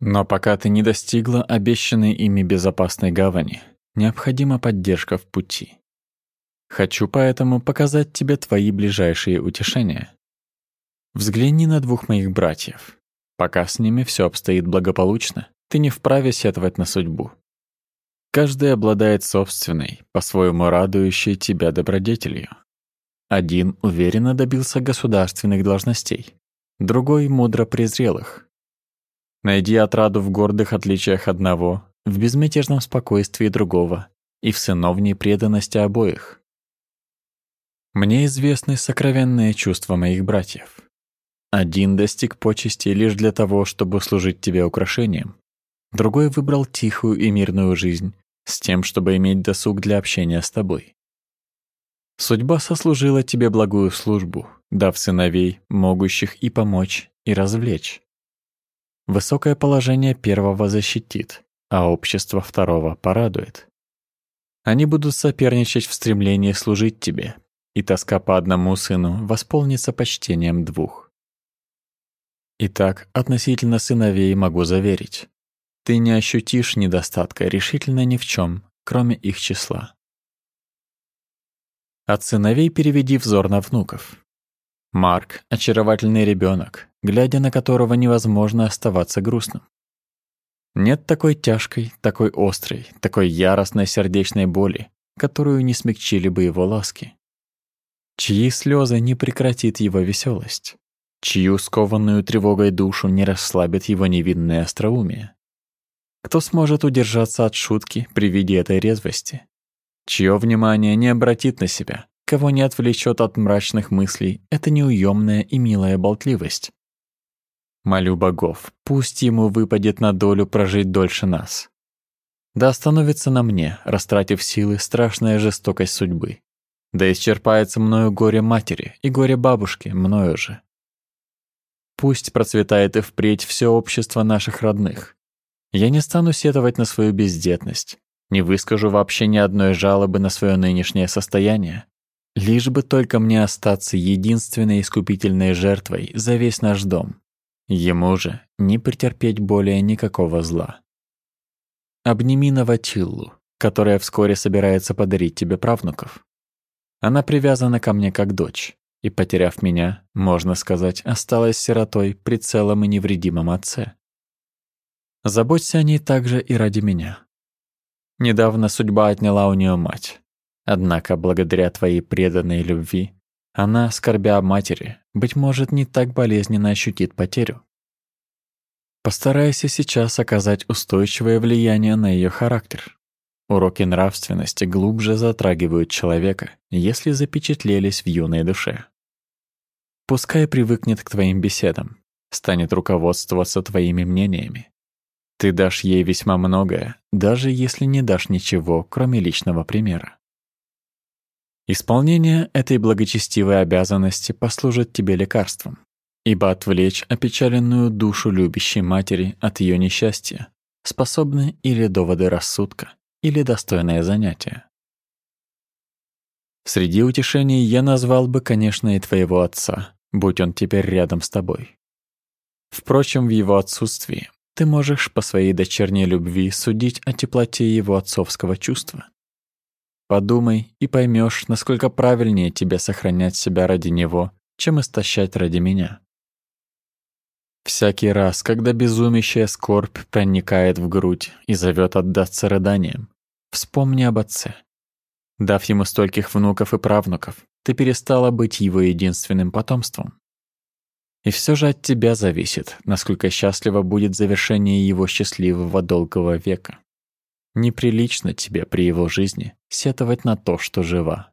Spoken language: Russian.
Но пока ты не достигла обещанной ими безопасной гавани, необходима поддержка в пути. Хочу поэтому показать тебе твои ближайшие утешения. Взгляни на двух моих братьев. Пока с ними все обстоит благополучно, ты не вправе сетовать на судьбу. Каждый обладает собственной, по-своему радующей тебя добродетелью. Один уверенно добился государственных должностей, другой мудро презрел их. Найди отраду в гордых отличиях одного, в безмятежном спокойствии другого и в сыновней преданности обоих. Мне известны сокровенные чувства моих братьев. Один достиг почести лишь для того, чтобы служить тебе украшением. Другой выбрал тихую и мирную жизнь с тем, чтобы иметь досуг для общения с тобой. Судьба сослужила тебе благую службу, дав сыновей, могущих и помочь, и развлечь. Высокое положение первого защитит, а общество второго порадует. Они будут соперничать в стремлении служить тебе, и тоска по одному сыну восполнится почтением двух. Итак, относительно сыновей могу заверить. Ты не ощутишь недостатка решительно ни в чем, кроме их числа. От сыновей переведи взор на внуков. Марк — очаровательный ребенок, глядя на которого невозможно оставаться грустным. Нет такой тяжкой, такой острой, такой яростной сердечной боли, которую не смягчили бы его ласки. Чьи слезы не прекратит его веселость, чью скованную тревогой душу не расслабит его невинное остроумие. Кто сможет удержаться от шутки при виде этой резвости? Чье внимание не обратит на себя, кого не отвлечет от мрачных мыслей эта неуемная и милая болтливость. Молю богов, пусть ему выпадет на долю прожить дольше нас. Да остановится на мне, растратив силы, страшная жестокость судьбы. Да исчерпается мною горе матери и горе бабушки, мною же. Пусть процветает и впредь все общество наших родных. Я не стану сетовать на свою бездетность, не выскажу вообще ни одной жалобы на свое нынешнее состояние, Лишь бы только мне остаться единственной искупительной жертвой за весь наш дом. Ему же не претерпеть более никакого зла. Обними Наватиллу, которая вскоре собирается подарить тебе правнуков. Она привязана ко мне как дочь, и, потеряв меня, можно сказать, осталась сиротой при целом и невредимом отце. Заботься о ней также и ради меня. Недавно судьба отняла у нее мать, Однако, благодаря твоей преданной любви, она, скорбя о матери, быть может, не так болезненно ощутит потерю. Постарайся сейчас оказать устойчивое влияние на ее характер. Уроки нравственности глубже затрагивают человека, если запечатлелись в юной душе. Пускай привыкнет к твоим беседам, станет руководствоваться твоими мнениями. Ты дашь ей весьма многое, даже если не дашь ничего, кроме личного примера. Исполнение этой благочестивой обязанности послужит тебе лекарством, ибо отвлечь опечаленную душу любящей матери от ее несчастья способны или доводы рассудка, или достойное занятие. Среди утешений я назвал бы, конечно, и твоего отца, будь он теперь рядом с тобой. Впрочем, в его отсутствии ты можешь по своей дочерней любви судить о теплоте его отцовского чувства Подумай и поймешь, насколько правильнее тебе сохранять себя ради него, чем истощать ради меня. Всякий раз, когда безумящая скорбь проникает в грудь и зовет отдаться рыданиям, вспомни об отце. Дав ему стольких внуков и правнуков, ты перестала быть его единственным потомством. И все же от тебя зависит, насколько счастливо будет завершение его счастливого долгого века. Неприлично тебе при его жизни сетовать на то, что жива.